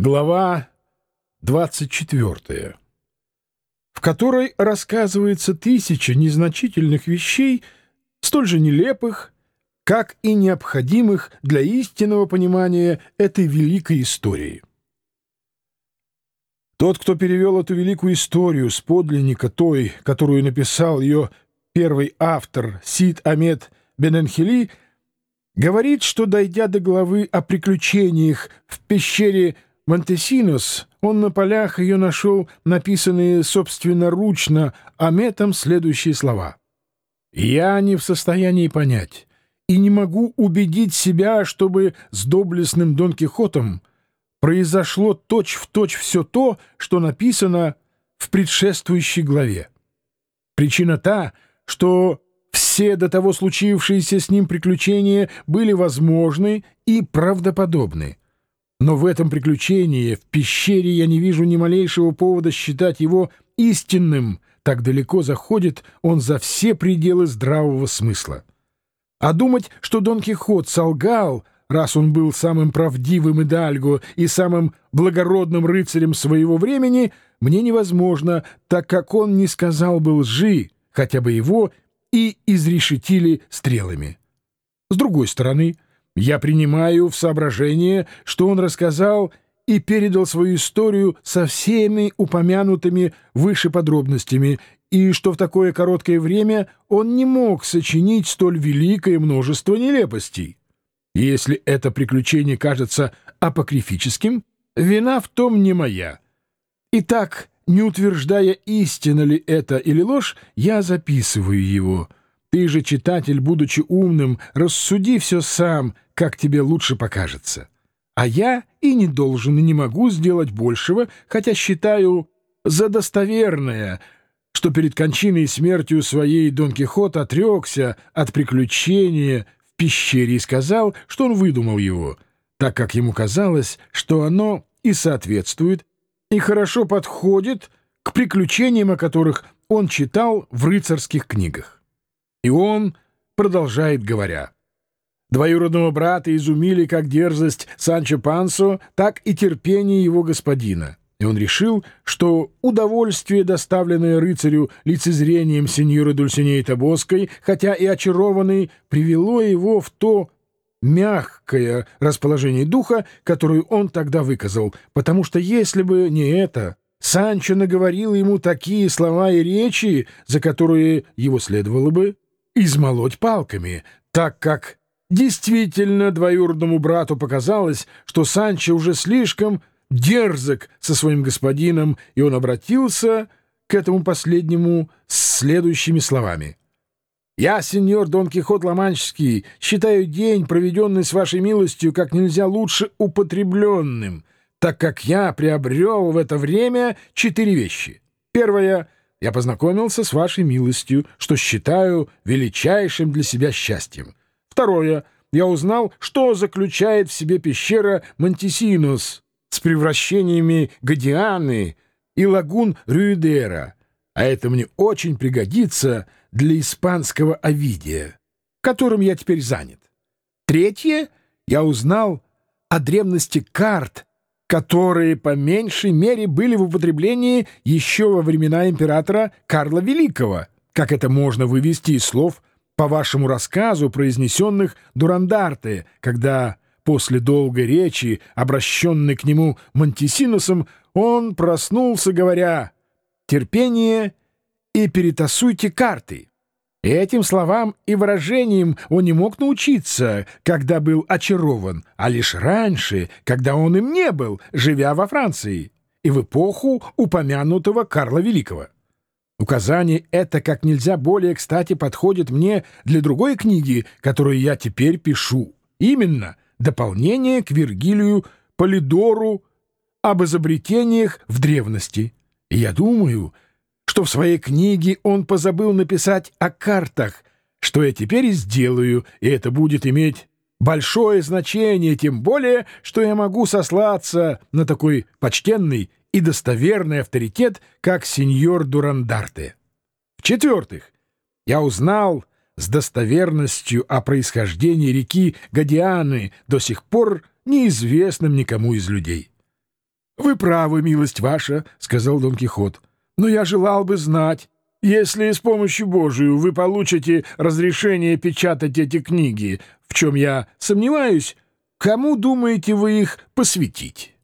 Глава 24, в которой рассказывается тысяча незначительных вещей, столь же нелепых, как и необходимых для истинного понимания этой великой истории. Тот, кто перевел эту великую историю с подлинника той, которую написал ее первый автор Сид Амед Бененхили, говорит, что, дойдя до главы о приключениях в пещере Монтесинос, он на полях ее нашел написанные собственноручно Аметом следующие слова. «Я не в состоянии понять и не могу убедить себя, чтобы с доблестным Дон Кихотом произошло точь-в-точь точь все то, что написано в предшествующей главе. Причина та, что все до того случившиеся с ним приключения были возможны и правдоподобны. Но в этом приключении, в пещере, я не вижу ни малейшего повода считать его истинным. Так далеко заходит он за все пределы здравого смысла. А думать, что Дон Кихот солгал, раз он был самым правдивым Идальго и самым благородным рыцарем своего времени, мне невозможно, так как он не сказал бы лжи, хотя бы его и изрешетили стрелами. С другой стороны, я принимаю в соображение, что он рассказал и передал свою историю со всеми упомянутыми выше подробностями, и что в такое короткое время он не мог сочинить столь великое множество нелепостей. Если это приключение кажется апокрифическим, вина в том не моя. Итак, не утверждая, истина ли это или ложь, я записываю его — ты же, читатель, будучи умным, рассуди все сам, как тебе лучше покажется. А я и не должен, и не могу сделать большего, хотя считаю за достоверное, что перед кончиной и смертью своей Дон Кихот отрекся от приключения в пещере и сказал, что он выдумал его, так как ему казалось, что оно и соответствует, и хорошо подходит к приключениям, о которых он читал в рыцарских книгах. И он продолжает говоря. Двоюродного брата изумили как дерзость Санчо Пансо, так и терпение его господина. И он решил, что удовольствие, доставленное рыцарю лицезрением сеньоры Дульсинеи Табоской, хотя и очарованный, привело его в то мягкое расположение духа, которое он тогда выказал, потому что если бы не это, Санчо наговорил ему такие слова и речи, за которые его следовало бы измолоть палками, так как действительно двоюродному брату показалось, что Санчо уже слишком дерзок со своим господином, и он обратился к этому последнему с следующими словами. «Я, сеньор Дон Кихот Ломанческий, считаю день, проведенный с вашей милостью, как нельзя лучше употребленным, так как я приобрел в это время четыре вещи. Первое — я познакомился с вашей милостью, что считаю величайшим для себя счастьем. Второе. Я узнал, что заключает в себе пещера Монтисинус с превращениями Гадианы и лагун Рюидера, а это мне очень пригодится для испанского Овидия, которым я теперь занят. Третье. Я узнал о древности карт которые по меньшей мере были в употреблении еще во времена императора Карла Великого, как это можно вывести из слов по вашему рассказу, произнесенных Дурандарте, когда после долгой речи, обращенной к нему Монтисинусом, он проснулся, говоря «Терпение и перетасуйте карты». Этим словам и выражениям он не мог научиться, когда был очарован, а лишь раньше, когда он им не был, живя во Франции, и в эпоху упомянутого Карла Великого. Указание это как нельзя более кстати подходит мне для другой книги, которую я теперь пишу. Именно дополнение к Вергилию Полидору об изобретениях в древности. И я думаю, что в своей книге он позабыл написать о картах, что я теперь и сделаю, и это будет иметь большое значение, тем более, что я могу сослаться на такой почтенный и достоверный авторитет, как сеньор Дурандарте. В-четвертых, я узнал с достоверностью о происхождении реки Гадианы, до сих пор неизвестным никому из людей. «Вы правы, милость ваша», — сказал Дон Кихот. «Но я желал бы знать, если с помощью Божию вы получите разрешение печатать эти книги, в чем я сомневаюсь, кому думаете вы их посвятить?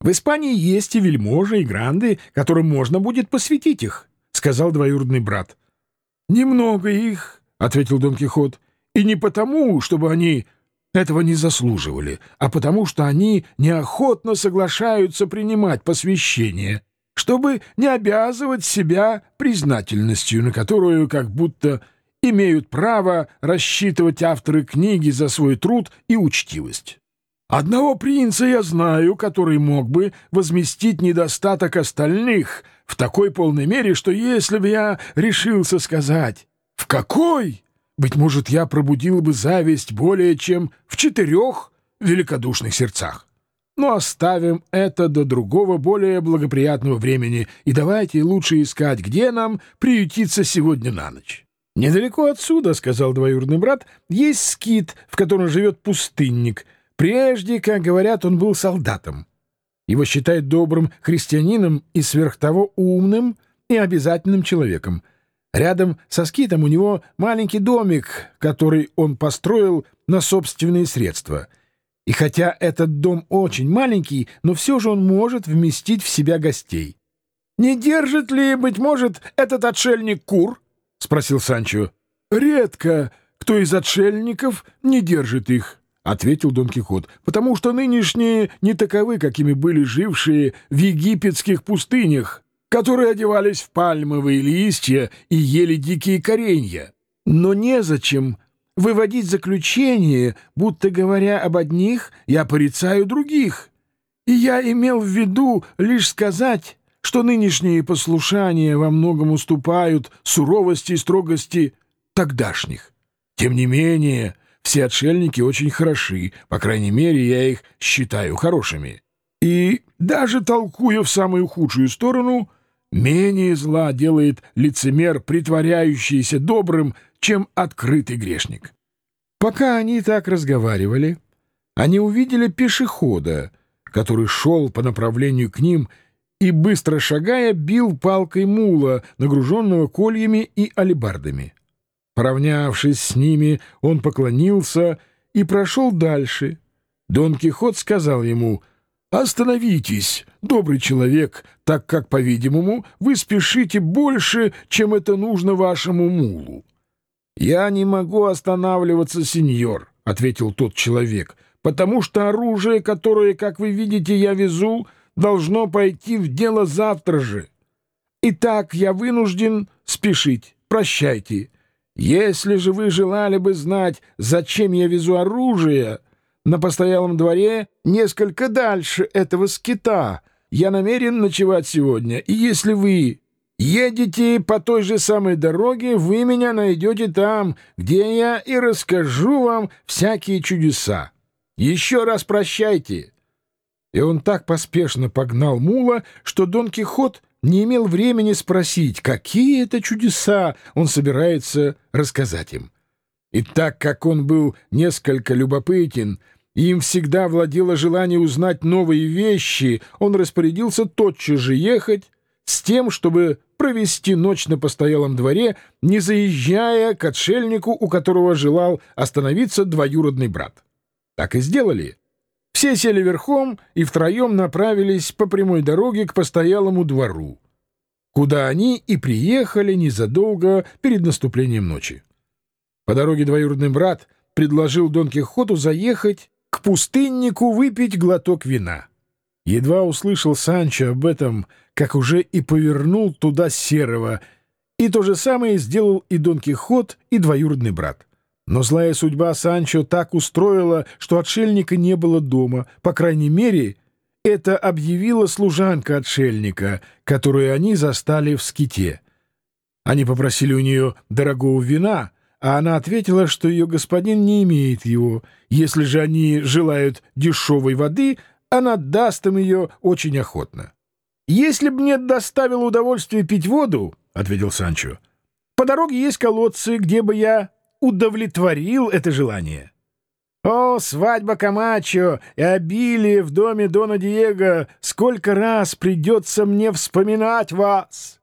В Испании есть и вельможи, и гранды, которым можно будет посвятить их, — сказал двоюродный брат. — Немного их, — ответил Дон Кихот, — и не потому, чтобы они этого не заслуживали, а потому что они неохотно соглашаются принимать посвящение — чтобы не обязывать себя признательностью, на которую как будто имеют право рассчитывать авторы книги за свой труд и учтивость. Одного принца я знаю, который мог бы возместить недостаток остальных в такой полной мере, что если бы я решился сказать «в какой?», быть может, я пробудил бы зависть более чем в четырех великодушных сердцах. Но оставим это до другого, более благоприятного времени, и давайте лучше искать, где нам приютиться сегодня на ночь. «Недалеко отсюда, — сказал двоюродный брат, — есть скит, в котором живет пустынник. Прежде, как говорят, он был солдатом. Его считают добрым христианином и сверх того умным и обязательным человеком. Рядом со скитом у него маленький домик, который он построил на собственные средства — и хотя этот дом очень маленький, но все же он может вместить в себя гостей. «Не держит ли, быть может, этот отшельник кур?» — спросил Санчо. «Редко кто из отшельников не держит их», — ответил Дон Кихот, «потому что нынешние не таковы, какими были жившие в египетских пустынях, которые одевались в пальмовые листья и ели дикие коренья. Но незачем выводить заключение, будто говоря об одних, я порицаю других. И я имел в виду лишь сказать, что нынешние послушания во многом уступают суровости и строгости тогдашних. Тем не менее, все отшельники очень хороши, по крайней мере, я их считаю хорошими. И даже толкуя в самую худшую сторону, менее зла делает лицемер, притворяющийся добрым, чем открытый грешник. Пока они так разговаривали, они увидели пешехода, который шел по направлению к ним и, быстро шагая, бил палкой мула, нагруженного кольями и алебардами. Поравнявшись с ними, он поклонился и прошел дальше. Дон Кихот сказал ему «Остановитесь, добрый человек, так как, по-видимому, вы спешите больше, чем это нужно вашему мулу». «Я не могу останавливаться, сеньор», — ответил тот человек, «потому что оружие, которое, как вы видите, я везу, должно пойти в дело завтра же. Итак, я вынужден спешить. Прощайте. Если же вы желали бы знать, зачем я везу оружие, на постоялом дворе несколько дальше этого скита, я намерен ночевать сегодня, и если вы Едете по той же самой дороге, вы меня найдете там, где я и расскажу вам всякие чудеса. Еще раз прощайте. И он так поспешно погнал мула, что Дон Кихот не имел времени спросить, какие это чудеса он собирается рассказать им. И так как он был несколько любопытен, им всегда владело желание узнать новые вещи, он распорядился тотчас же ехать, с тем, чтобы провести ночь на постоялом дворе, не заезжая к отшельнику, у которого желал остановиться двоюродный брат. Так и сделали. Все сели верхом и втроем направились по прямой дороге к постоялому двору, куда они и приехали незадолго перед наступлением ночи. По дороге двоюродный брат предложил Дон Кихоту заехать к пустыннику выпить глоток вина. Едва услышал Санчо об этом, как уже и повернул туда серого, и то же самое сделал и Дон Кихот, и двоюродный брат. Но злая судьба Санчо так устроила, что отшельника не было дома, по крайней мере, это объявила служанка отшельника, которую они застали в ските. Они попросили у нее дорогого вина, а она ответила, что ее господин не имеет его. Если же они желают дешевой воды — она даст им ее очень охотно. «Если б мне доставило удовольствие пить воду, — ответил Санчо, — по дороге есть колодцы, где бы я удовлетворил это желание». О, свадьба Камачо и обилие в доме Дона Диего! Сколько раз придется мне вспоминать вас!»